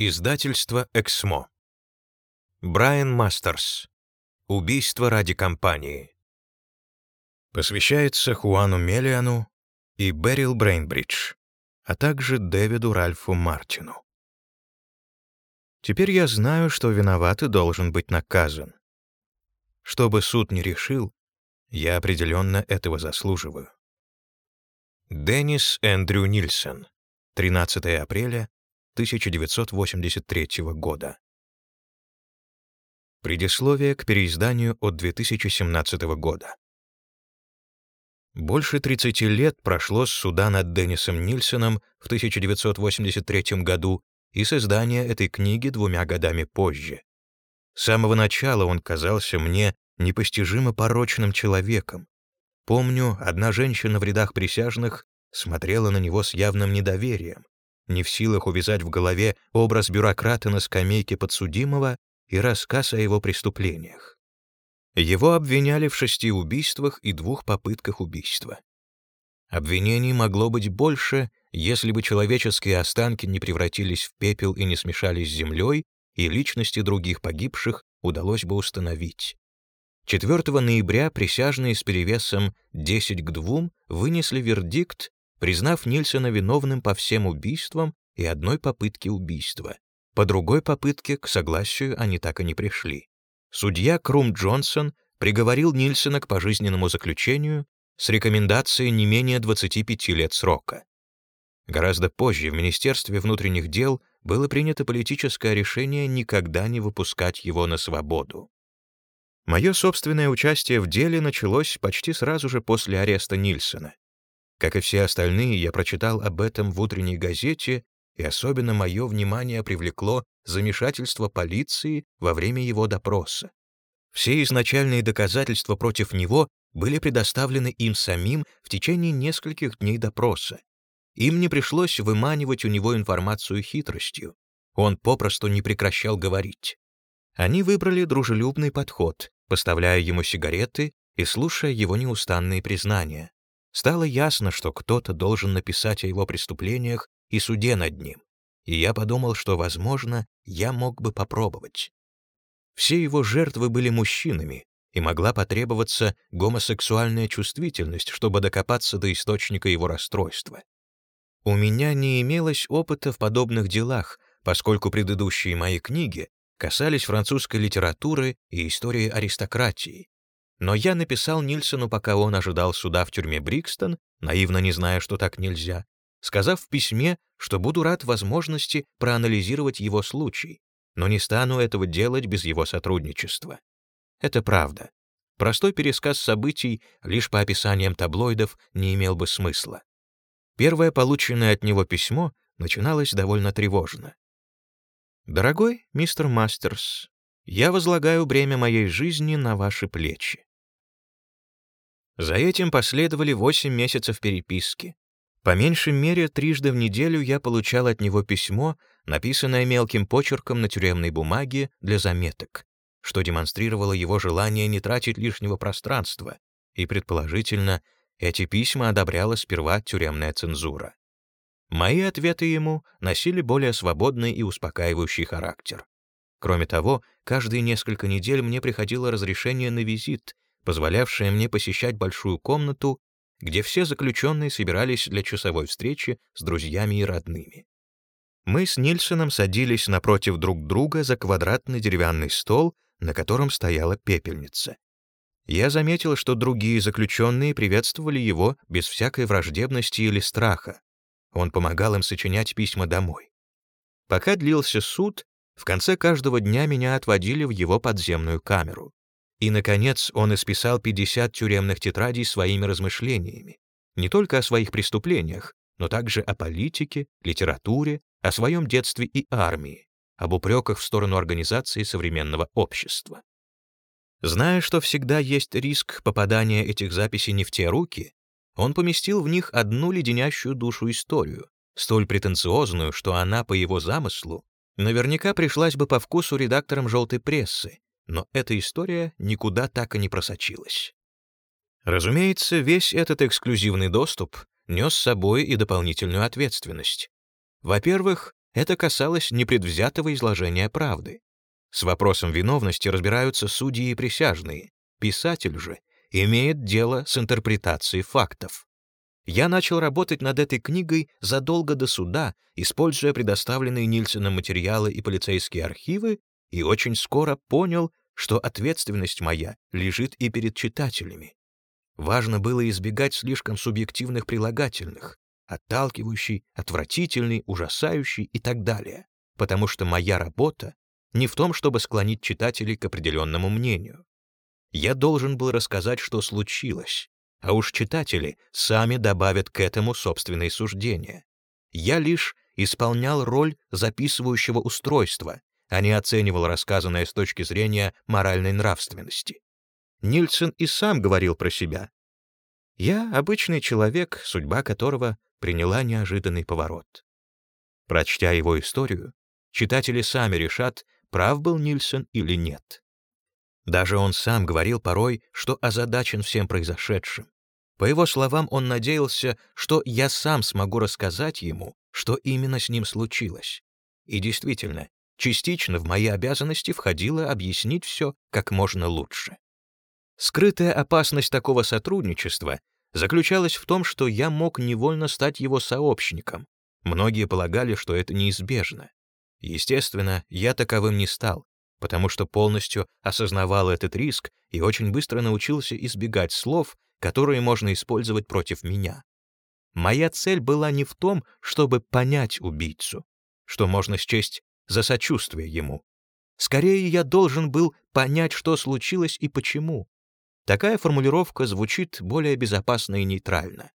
Издательство «Эксмо». Брайан Мастерс. Убийство ради компании. Посвящается Хуану Мелиану и Берил Брейнбридж, а также Дэвиду Ральфу Мартину. Теперь я знаю, что виноватый должен быть наказан. Что бы суд ни решил, я определенно этого заслуживаю. Деннис Эндрю Нильсон. 13 апреля 1983 года. Предисловие к переизданию от 2017 года. Больше 30 лет прошло с суда над Деннисом Нильсоном в 1983 году и с издания этой книги двумя годами позже. С самого начала он казался мне непостижимо порочным человеком. Помню, одна женщина в рядах присяжных смотрела на него с явным недоверием не в силах увязать в голове образ бюрократа на скамейке подсудимого и рассказ о его преступлениях. Его обвиняли в шести убийствах и двух попытках убийства. Обвинений могло быть больше, если бы человеческие останки не превратились в пепел и не смешались с землей, и личности других погибших удалось бы установить. 4 ноября присяжные с перевесом 10 к 2 вынесли вердикт признав Нильсона виновным по всем убийствам и одной попытке убийства. По другой попытке к согласию они так и не пришли. Судья Крум Джонсон приговорил Нильсона к пожизненному заключению с рекомендацией не менее 25 лет срока. Гораздо позже в Министерстве внутренних дел было принято политическое решение никогда не выпускать его на свободу. Мое собственное участие в деле началось почти сразу же после ареста Нильсона. Как и все остальные, я прочитал об этом в утренней газете, и особенно мое внимание привлекло замешательство полиции во время его допроса. Все изначальные доказательства против него были предоставлены им самим в течение нескольких дней допроса. Им не пришлось выманивать у него информацию хитростью. Он попросту не прекращал говорить. Они выбрали дружелюбный подход, поставляя ему сигареты и слушая его неустанные признания. Стало ясно, что кто-то должен написать о его преступлениях и суде над ним, и я подумал, что, возможно, я мог бы попробовать. Все его жертвы были мужчинами, и могла потребоваться гомосексуальная чувствительность, чтобы докопаться до источника его расстройства. У меня не имелось опыта в подобных делах, поскольку предыдущие мои книги касались французской литературы и истории аристократии, но я написал Нильсону, пока он ожидал суда в тюрьме Брикстон, наивно не зная, что так нельзя, сказав в письме, что буду рад возможности проанализировать его случай, но не стану этого делать без его сотрудничества. Это правда. Простой пересказ событий лишь по описаниям таблоидов не имел бы смысла. Первое полученное от него письмо начиналось довольно тревожно. «Дорогой мистер Мастерс, я возлагаю бремя моей жизни на ваши плечи. За этим последовали 8 месяцев переписки. По меньшей мере, трижды в неделю я получал от него письмо, написанное мелким почерком на тюремной бумаге для заметок, что демонстрировало его желание не тратить лишнего пространства, и, предположительно, эти письма одобряла сперва тюремная цензура. Мои ответы ему носили более свободный и успокаивающий характер. Кроме того, каждые несколько недель мне приходило разрешение на визит, позволявшая мне посещать большую комнату, где все заключенные собирались для часовой встречи с друзьями и родными. Мы с Нильсоном садились напротив друг друга за квадратный деревянный стол, на котором стояла пепельница. Я заметил, что другие заключенные приветствовали его без всякой враждебности или страха. Он помогал им сочинять письма домой. Пока длился суд, в конце каждого дня меня отводили в его подземную камеру. И, наконец, он исписал 50 тюремных тетрадей своими размышлениями, не только о своих преступлениях, но также о политике, литературе, о своем детстве и армии, об упреках в сторону организации современного общества. Зная, что всегда есть риск попадания этих записей не в те руки, он поместил в них одну леденящую душу историю, столь претенциозную, что она, по его замыслу, наверняка пришлась бы по вкусу редакторам «желтой прессы», но эта история никуда так и не просочилась. Разумеется, весь этот эксклюзивный доступ нес с собой и дополнительную ответственность. Во-первых, это касалось непредвзятого изложения правды. С вопросом виновности разбираются судьи и присяжные. Писатель же имеет дело с интерпретацией фактов. Я начал работать над этой книгой задолго до суда, используя предоставленные Нильсоном материалы и полицейские архивы, и очень скоро понял, что ответственность моя лежит и перед читателями. Важно было избегать слишком субъективных прилагательных, отталкивающий, отвратительный, ужасающий и так далее, потому что моя работа не в том, чтобы склонить читателей к определенному мнению. Я должен был рассказать, что случилось, а уж читатели сами добавят к этому собственные суждения. Я лишь исполнял роль записывающего устройства, а не оценивал рассказанное с точки зрения моральной нравственности. Нильсон и сам говорил про себя. «Я обычный человек, судьба которого приняла неожиданный поворот». Прочтя его историю, читатели сами решат, прав был Нильсон или нет. Даже он сам говорил порой, что озадачен всем произошедшим. По его словам, он надеялся, что я сам смогу рассказать ему, что именно с ним случилось. И действительно, частично в мои обязанности входило объяснить все как можно лучше. Скрытая опасность такого сотрудничества заключалась в том, что я мог невольно стать его сообщником. Многие полагали, что это неизбежно. Естественно, я таковым не стал, потому что полностью осознавал этот риск и очень быстро научился избегать слов, которые можно использовать против меня. Моя цель была не в том, чтобы понять убийцу, что можно счесть за сочувствие ему. Скорее, я должен был понять, что случилось и почему. Такая формулировка звучит более безопасно и нейтрально.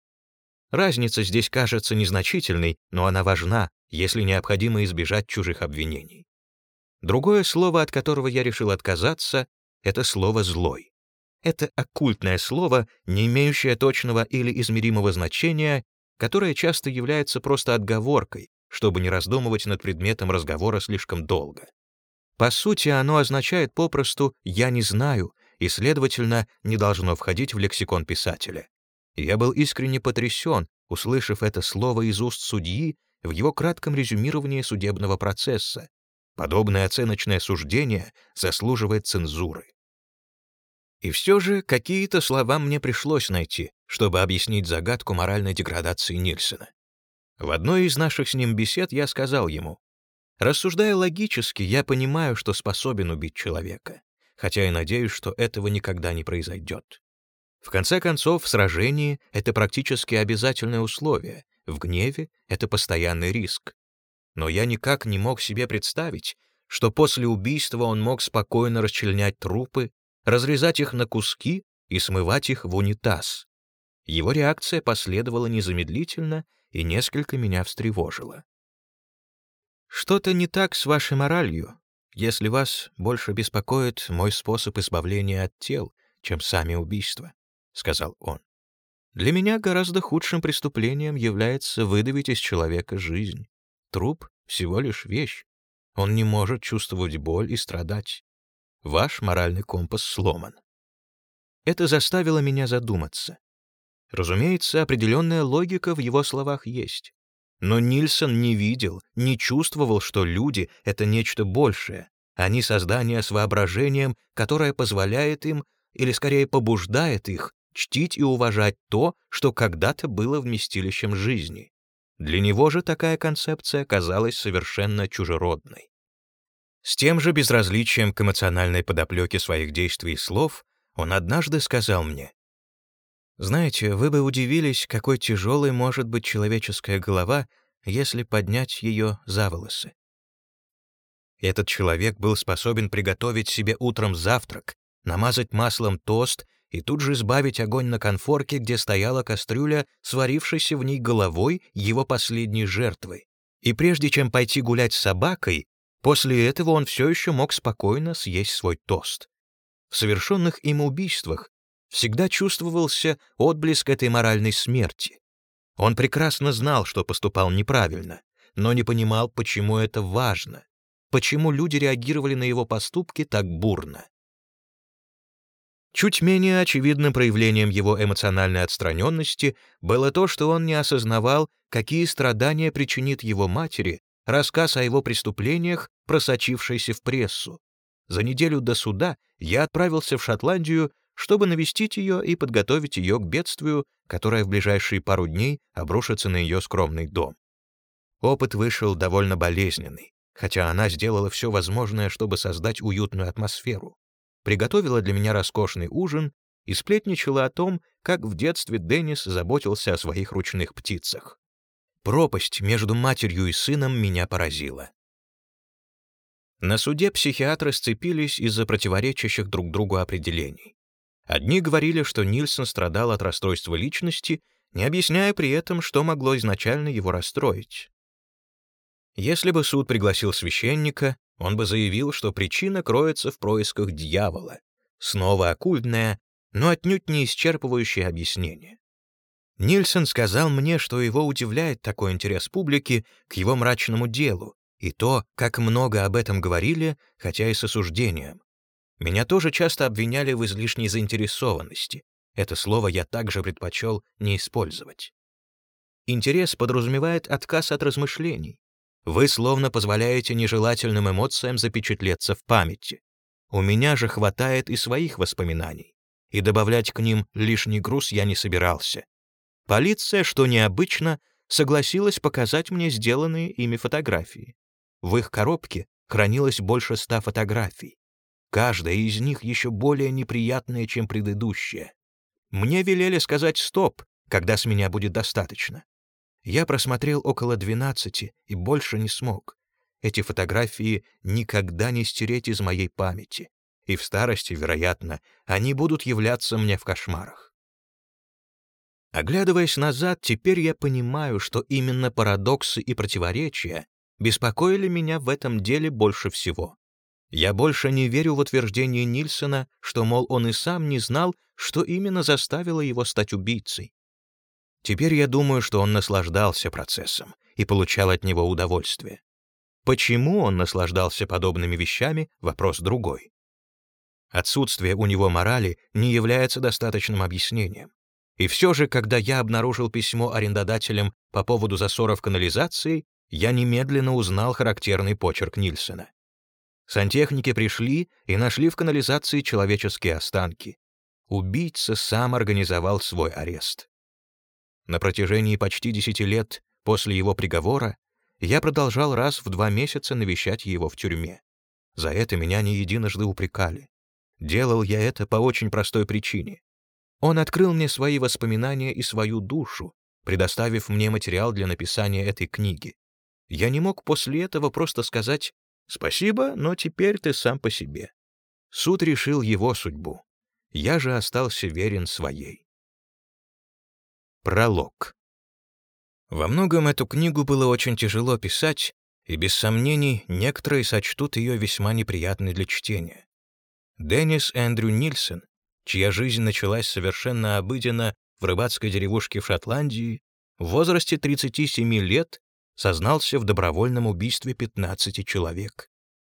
Разница здесь кажется незначительной, но она важна, если необходимо избежать чужих обвинений. Другое слово, от которого я решил отказаться, это слово «злой». Это оккультное слово, не имеющее точного или измеримого значения, которое часто является просто отговоркой, чтобы не раздумывать над предметом разговора слишком долго. По сути, оно означает попросту «я не знаю» и, следовательно, не должно входить в лексикон писателя. Я был искренне потрясен, услышав это слово из уст судьи в его кратком резюмировании судебного процесса, Подобное оценочное суждение заслуживает цензуры. И все же какие-то слова мне пришлось найти, чтобы объяснить загадку моральной деградации Нильсона. В одной из наших с ним бесед я сказал ему, «Рассуждая логически, я понимаю, что способен убить человека, хотя и надеюсь, что этого никогда не произойдет. В конце концов, в сражении — это практически обязательное условие, в гневе — это постоянный риск но я никак не мог себе представить, что после убийства он мог спокойно расчленять трупы, разрезать их на куски и смывать их в унитаз. Его реакция последовала незамедлительно и несколько меня встревожила. «Что-то не так с вашей моралью, если вас больше беспокоит мой способ избавления от тел, чем сами убийства», — сказал он. «Для меня гораздо худшим преступлением является выдавить из человека жизнь. Труп — всего лишь вещь. Он не может чувствовать боль и страдать. Ваш моральный компас сломан. Это заставило меня задуматься. Разумеется, определенная логика в его словах есть. Но Нильсон не видел, не чувствовал, что люди — это нечто большее. Они — создание с воображением, которое позволяет им, или скорее побуждает их, чтить и уважать то, что когда-то было вместилищем жизни. Для него же такая концепция казалась совершенно чужеродной. С тем же безразличием к эмоциональной подоплеке своих действий и слов он однажды сказал мне, «Знаете, вы бы удивились, какой тяжелой может быть человеческая голова, если поднять ее за волосы». Этот человек был способен приготовить себе утром завтрак, намазать маслом тост и тут же сбавить огонь на конфорке, где стояла кастрюля, сварившейся в ней головой его последней жертвы. И прежде чем пойти гулять с собакой, после этого он все еще мог спокойно съесть свой тост. В совершенных им убийствах всегда чувствовался отблеск этой моральной смерти. Он прекрасно знал, что поступал неправильно, но не понимал, почему это важно, почему люди реагировали на его поступки так бурно. Чуть менее очевидным проявлением его эмоциональной отстраненности было то, что он не осознавал, какие страдания причинит его матери, рассказ о его преступлениях, просочившийся в прессу. За неделю до суда я отправился в Шотландию, чтобы навестить ее и подготовить ее к бедствию, которое в ближайшие пару дней обрушится на ее скромный дом. Опыт вышел довольно болезненный, хотя она сделала все возможное, чтобы создать уютную атмосферу. Приготовила для меня роскошный ужин и сплетничала о том, как в детстве Деннис заботился о своих ручных птицах. Пропасть между матерью и сыном меня поразила. На суде психиатры сцепились из-за противоречащих друг другу определений. Одни говорили, что Нильсон страдал от расстройства личности, не объясняя при этом, что могло изначально его расстроить. Если бы суд пригласил священника, он бы заявил, что причина кроется в происках дьявола. Снова оккультное, но отнюдь не исчерпывающее объяснение. Нильсон сказал мне, что его удивляет такой интерес публики к его мрачному делу, и то, как много об этом говорили, хотя и с осуждением. Меня тоже часто обвиняли в излишней заинтересованности. Это слово я также предпочел не использовать. Интерес подразумевает отказ от размышлений. Вы словно позволяете нежелательным эмоциям запечатлеться в памяти. У меня же хватает и своих воспоминаний, и добавлять к ним лишний груз я не собирался. Полиция, что необычно, согласилась показать мне сделанные ими фотографии. В их коробке хранилось больше ста фотографий. Каждая из них еще более неприятная, чем предыдущая. Мне велели сказать «стоп», когда с меня будет достаточно. Я просмотрел около 12 и больше не смог. Эти фотографии никогда не стереть из моей памяти. И в старости, вероятно, они будут являться мне в кошмарах. Оглядываясь назад, теперь я понимаю, что именно парадоксы и противоречия беспокоили меня в этом деле больше всего. Я больше не верю в утверждение Нильсона, что, мол, он и сам не знал, что именно заставило его стать убийцей. Теперь я думаю, что он наслаждался процессом и получал от него удовольствие. Почему он наслаждался подобными вещами — вопрос другой. Отсутствие у него морали не является достаточным объяснением. И все же, когда я обнаружил письмо арендодателям по поводу засоров канализации, я немедленно узнал характерный почерк Нильсона. Сантехники пришли и нашли в канализации человеческие останки. Убийца сам организовал свой арест. На протяжении почти десяти лет после его приговора я продолжал раз в два месяца навещать его в тюрьме. За это меня не единожды упрекали. Делал я это по очень простой причине. Он открыл мне свои воспоминания и свою душу, предоставив мне материал для написания этой книги. Я не мог после этого просто сказать «Спасибо, но теперь ты сам по себе». Суд решил его судьбу. Я же остался верен своей. Пролог. Во многом эту книгу было очень тяжело писать, и без сомнений некоторые сочтут ее весьма неприятной для чтения. Деннис Эндрю Нильсон, чья жизнь началась совершенно обыденно в рыбацкой деревушке в Шотландии, в возрасте 37 лет сознался в добровольном убийстве 15 человек.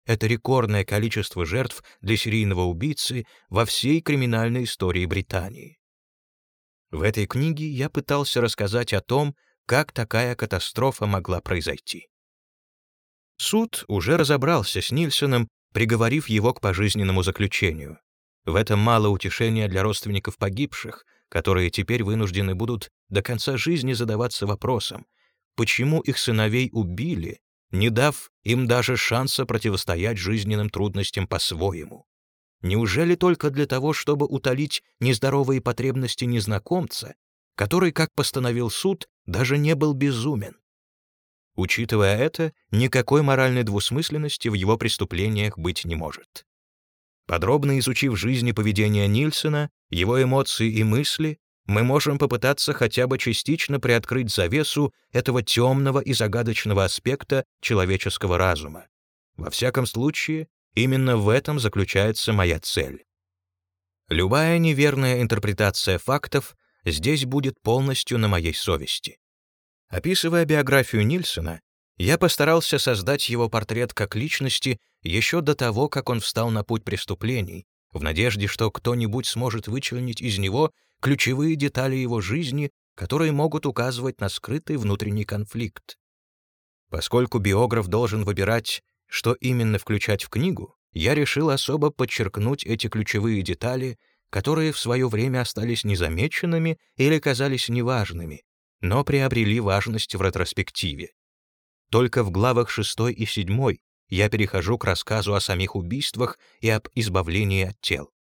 Это рекордное количество жертв для серийного убийцы во всей криминальной истории Британии. В этой книге я пытался рассказать о том, как такая катастрофа могла произойти. Суд уже разобрался с Нильсоном, приговорив его к пожизненному заключению. В этом мало утешения для родственников погибших, которые теперь вынуждены будут до конца жизни задаваться вопросом, почему их сыновей убили, не дав им даже шанса противостоять жизненным трудностям по-своему. Неужели только для того, чтобы утолить нездоровые потребности незнакомца, который, как постановил суд, даже не был безумен? Учитывая это, никакой моральной двусмысленности в его преступлениях быть не может. Подробно изучив жизнь и поведение Нильсона, его эмоции и мысли, мы можем попытаться хотя бы частично приоткрыть завесу этого темного и загадочного аспекта человеческого разума. Во всяком случае, именно в этом заключается моя цель. Любая неверная интерпретация фактов здесь будет полностью на моей совести. Описывая биографию Нильсона, я постарался создать его портрет как личности еще до того, как он встал на путь преступлений, в надежде, что кто-нибудь сможет вычленить из него ключевые детали его жизни, которые могут указывать на скрытый внутренний конфликт. Поскольку биограф должен выбирать, что именно включать в книгу, я решил особо подчеркнуть эти ключевые детали, которые в свое время остались незамеченными или казались неважными, но приобрели важность в ретроспективе. Только в главах 6 и 7 я перехожу к рассказу о самих убийствах и об избавлении от тел.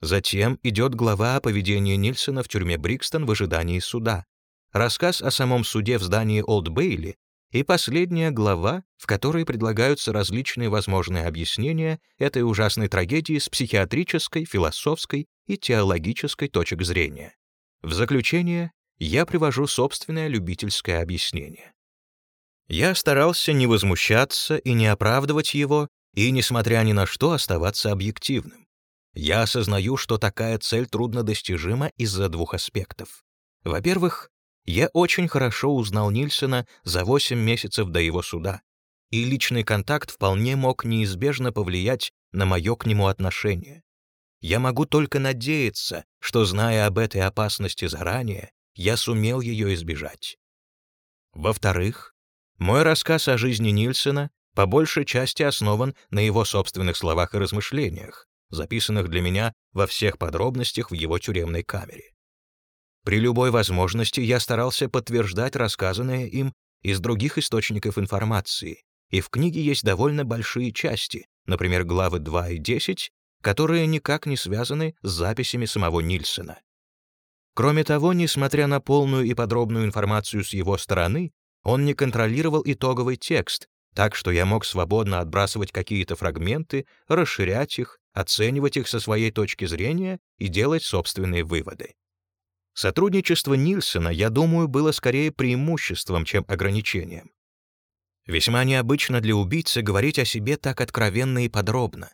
Затем идет глава о поведении Нильсона в тюрьме Брикстон в ожидании суда, рассказ о самом суде в здании Олд Бейли и последняя глава, в которой предлагаются различные возможные объяснения этой ужасной трагедии с психиатрической, философской и теологической точек зрения. В заключение я привожу собственное любительское объяснение. Я старался не возмущаться и не оправдывать его, и, несмотря ни на что, оставаться объективным. Я осознаю, что такая цель труднодостижима из-за двух аспектов. Во-первых, я очень хорошо узнал Нильсона за 8 месяцев до его суда, и личный контакт вполне мог неизбежно повлиять на мое к нему отношение. Я могу только надеяться, что, зная об этой опасности заранее, я сумел ее избежать. Во-вторых, мой рассказ о жизни Нильсона по большей части основан на его собственных словах и размышлениях, записанных для меня во всех подробностях в его тюремной камере. При любой возможности я старался подтверждать рассказанное им из других источников информации, и в книге есть довольно большие части, например, главы 2 и 10, которые никак не связаны с записями самого Нильсона. Кроме того, несмотря на полную и подробную информацию с его стороны, он не контролировал итоговый текст, так что я мог свободно отбрасывать какие-то фрагменты, расширять их, оценивать их со своей точки зрения и делать собственные выводы. Сотрудничество Нильсона, я думаю, было скорее преимуществом, чем ограничением. Весьма необычно для убийцы говорить о себе так откровенно и подробно.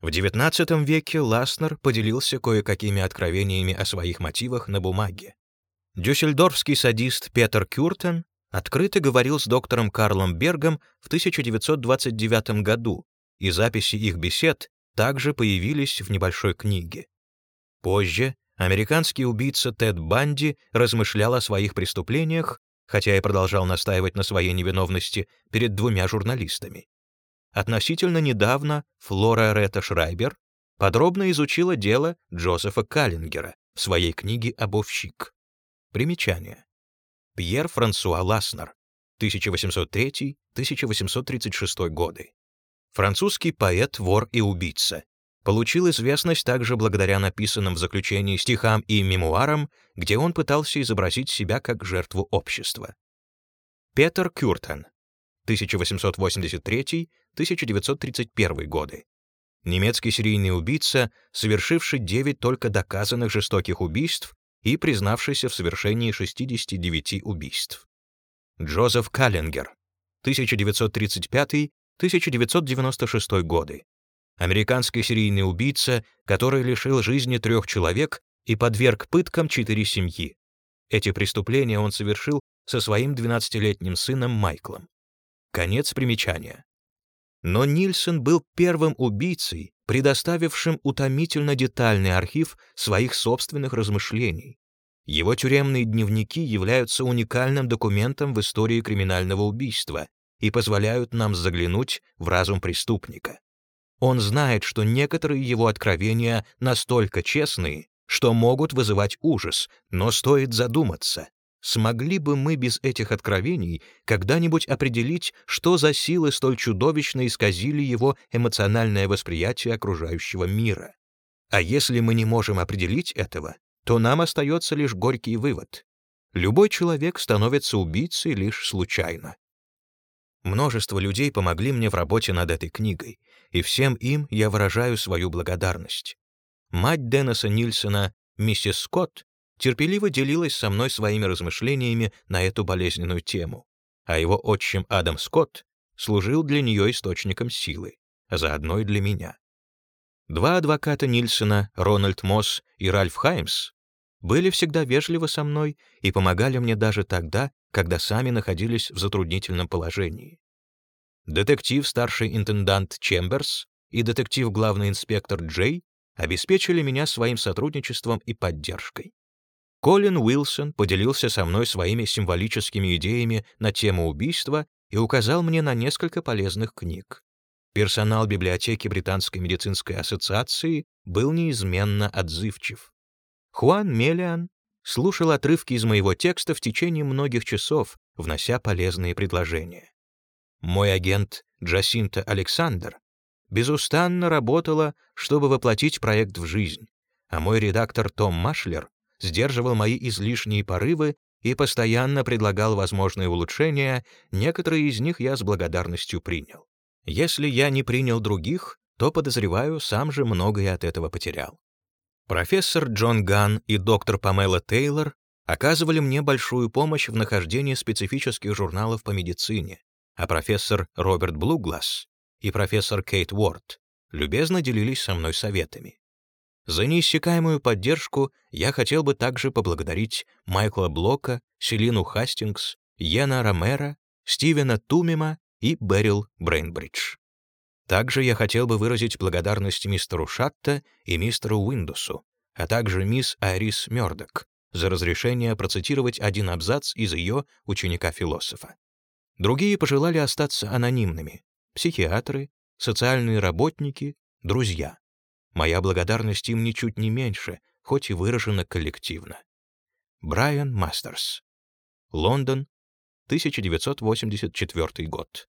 В XIX веке Ласнер поделился кое-какими откровениями о своих мотивах на бумаге. Дюссельдорфский садист Петер Кюртен открыто говорил с доктором Карлом Бергом в 1929 году, и записи их бесед также появились в небольшой книге. Позже американский убийца Тед Банди размышлял о своих преступлениях, хотя и продолжал настаивать на своей невиновности перед двумя журналистами. Относительно недавно Флора Ретта Шрайбер подробно изучила дело Джозефа Каллингера в своей книге «Обовщик». Примечание. Пьер Франсуа Ласнер, 1803-1836 годы. Французский поэт, вор и убийца. Получил известность также благодаря написанным в заключении стихам и мемуарам, где он пытался изобразить себя как жертву общества. Петер Кюртен, 1883-1931 годы. Немецкий серийный убийца, совершивший 9 только доказанных жестоких убийств и признавшийся в совершении 69 убийств. Джозеф Каллингер, 1935-1996 годы. Американский серийный убийца, который лишил жизни трех человек и подверг пыткам четыре семьи. Эти преступления он совершил со своим 12-летним сыном Майклом. Конец примечания. Но Нильсон был первым убийцей, предоставившим утомительно детальный архив своих собственных размышлений. Его тюремные дневники являются уникальным документом в истории криминального убийства и позволяют нам заглянуть в разум преступника. Он знает, что некоторые его откровения настолько честные, что могут вызывать ужас, но стоит задуматься, Смогли бы мы без этих откровений когда-нибудь определить, что за силы столь чудовищно исказили его эмоциональное восприятие окружающего мира? А если мы не можем определить этого, то нам остается лишь горький вывод. Любой человек становится убийцей лишь случайно. Множество людей помогли мне в работе над этой книгой, и всем им я выражаю свою благодарность. Мать Денниса Нильсона, миссис Скотт, терпеливо делилась со мной своими размышлениями на эту болезненную тему, а его отчим Адам Скотт служил для нее источником силы, а заодно и для меня. Два адвоката Нильсона, Рональд Мосс и Ральф Хаймс, были всегда вежливы со мной и помогали мне даже тогда, когда сами находились в затруднительном положении. Детектив старший интендант Чемберс и детектив главный инспектор Джей обеспечили меня своим сотрудничеством и поддержкой. Колин Уилсон поделился со мной своими символическими идеями на тему убийства и указал мне на несколько полезных книг. Персонал библиотеки Британской медицинской ассоциации был неизменно отзывчив. Хуан Мелиан слушал отрывки из моего текста в течение многих часов, внося полезные предложения. Мой агент Джасинта Александр безустанно работала, чтобы воплотить проект в жизнь, а мой редактор Том Машлер сдерживал мои излишние порывы и постоянно предлагал возможные улучшения, некоторые из них я с благодарностью принял. Если я не принял других, то, подозреваю, сам же многое от этого потерял. Профессор Джон Ган и доктор Памела Тейлор оказывали мне большую помощь в нахождении специфических журналов по медицине, а профессор Роберт Блугласс и профессор Кейт Уорд любезно делились со мной советами. За неиссякаемую поддержку я хотел бы также поблагодарить Майкла Блока, Селину Хастингс, Йена Ромера, Стивена Тумима и Берил Брейнбридж. Также я хотел бы выразить благодарность мистеру Шатта и мистеру Уиндусу, а также мисс Айрис Мёрдок за разрешение процитировать один абзац из ее ученика-философа. Другие пожелали остаться анонимными — психиатры, социальные работники, друзья. Моя благодарность им ничуть не меньше, хоть и выражена коллективно. Брайан Мастерс. Лондон, 1984 год.